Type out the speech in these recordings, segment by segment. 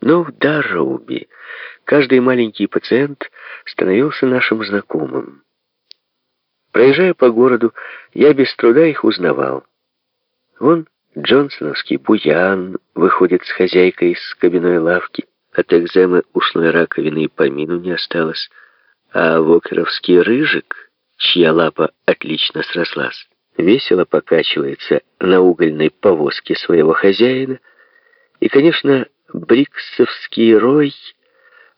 Но в Дарроуби каждый маленький пациент становился нашим знакомым. Проезжая по городу, я без труда их узнавал. Вон Джонсоновский буян выходит с хозяйкой из кабиной лавки. От экземы ушной раковины и помину не осталось. А вокеровский рыжик, чья лапа отлично срослась, весело покачивается на угольной повозке своего хозяина. И, конечно, Бриксовский рой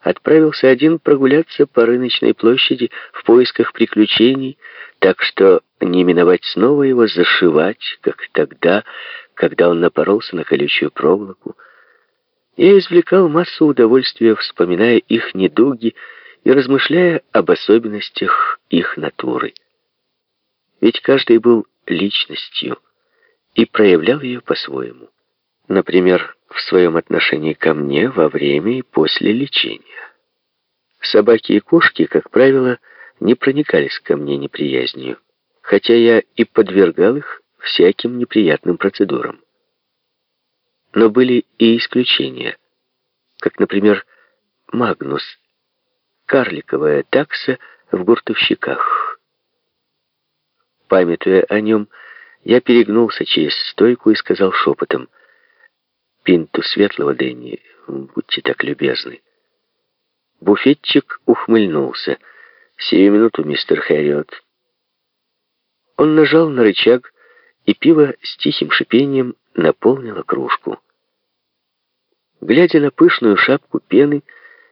отправился один прогуляться по рыночной площади в поисках приключений, так что не миновать снова его зашивать, как тогда, когда он напоролся на колючую проволоку. Я извлекал массу удовольствия, вспоминая их недуги и размышляя об особенностях их натуры. Ведь каждый был личностью и проявлял ее по-своему. Например, в своем отношении ко мне во время и после лечения. Собаки и кошки, как правило, не проникались ко мне неприязнью, хотя я и подвергал их всяким неприятным процедурам. Но были и исключения, как, например, Магнус, карликовая такса в гуртовщиках. Памятуя о нем, я перегнулся через стойку и сказал шепотом, «Пинту светлого, Дэнни, будьте так любезны». Буфетчик ухмыльнулся. «Сию минуту, мистер Хэриот». Он нажал на рычаг, и пиво с тихим шипением наполнило кружку. Глядя на пышную шапку пены,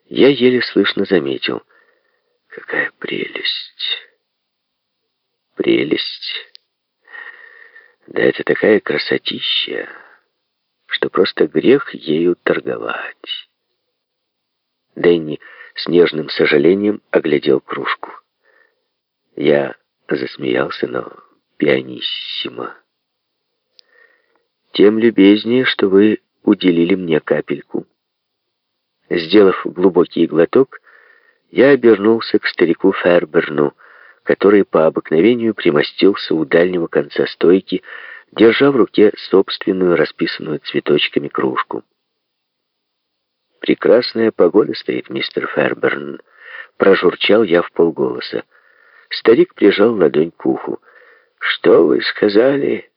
я еле слышно заметил. Какая прелесть! Прелесть! Да это такая красотища, что просто грех ею торговать. Дэнни с нежным сожалением оглядел кружку. Я засмеялся, но пианиссимо. Тем любезнее, что вы уделили мне капельку. Сделав глубокий глоток, я обернулся к старику Ферберну, который по обыкновению примостился у дальнего конца стойки, держа в руке собственную расписанную цветочками кружку. «Прекрасная погода стоит, мистер Ферберн», — прожурчал я в полголоса. Старик прижал ладонь к уху. «Что вы сказали?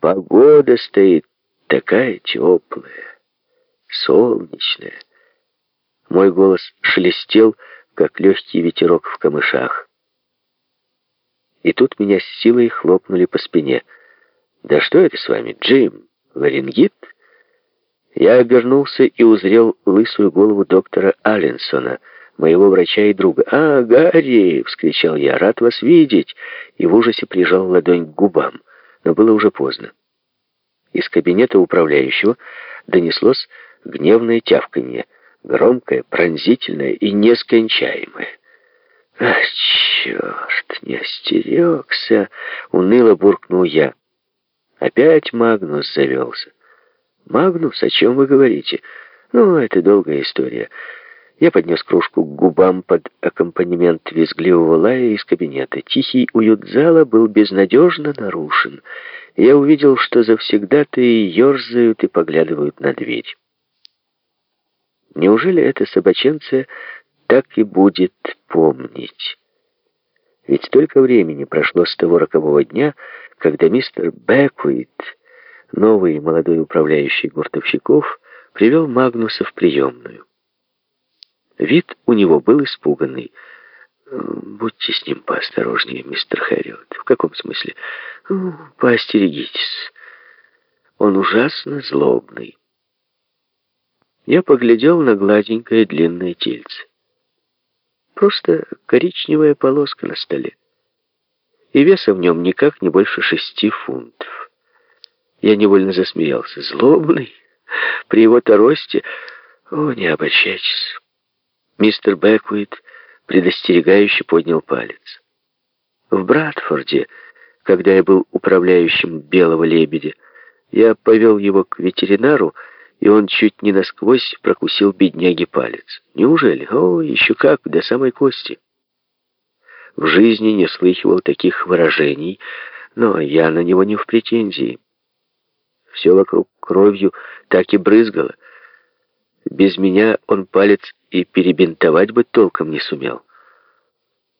Погода стоит такая теплая, солнечная». Мой голос шелестел, как легкий ветерок в камышах. И тут меня с силой хлопнули по спине. «Да что это с вами, Джим? Ларингит?» Я обернулся и узрел лысую голову доктора Алленсона, моего врача и друга. «А, Гарри!» — вскричал я. «Рад вас видеть!» И в ужасе прижал ладонь к губам. Но было уже поздно. Из кабинета управляющего донеслось гневное тявканье, громкое, пронзительное и нескончаемое. «Ах, черт, не остерегся!» — уныло буркнул я. Опять Магнус завелся. «Магнус, о чем вы говорите?» «Ну, это долгая история». Я поднес кружку к губам под аккомпанемент визгливого лая из кабинета. Тихий уют зала был безнадежно нарушен. Я увидел, что завсегда-то и ерзают и поглядывают на дверь. Неужели эта собаченция так и будет помнить? Ведь столько времени прошло с того рокового дня, когда мистер Бэквит новый молодой управляющий гуртовщиков привел Магнуса в приемную. Вид у него был испуганный. «Будьте с ним поосторожнее, мистер Хэрриот». «В каком смысле?» ну, «Поостерегитесь. Он ужасно злобный». Я поглядел на гладенькое длинное тельце. Просто коричневая полоска на столе. И веса в нем никак не больше шести фунтов. Я невольно засмеялся. Злобный? При его-то росте? О, не обольщайтесь. Мистер Бэквит предостерегающе поднял палец. В Братфорде, когда я был управляющим «Белого лебедя», я повел его к ветеринару, и он чуть не насквозь прокусил бедняге палец. Неужели? О, еще как, до самой кости. В жизни не слыхивал таких выражений, но я на него не в претензии. Все вокруг кровью так и брызгало. Без меня он палец и перебинтовать бы толком не сумел.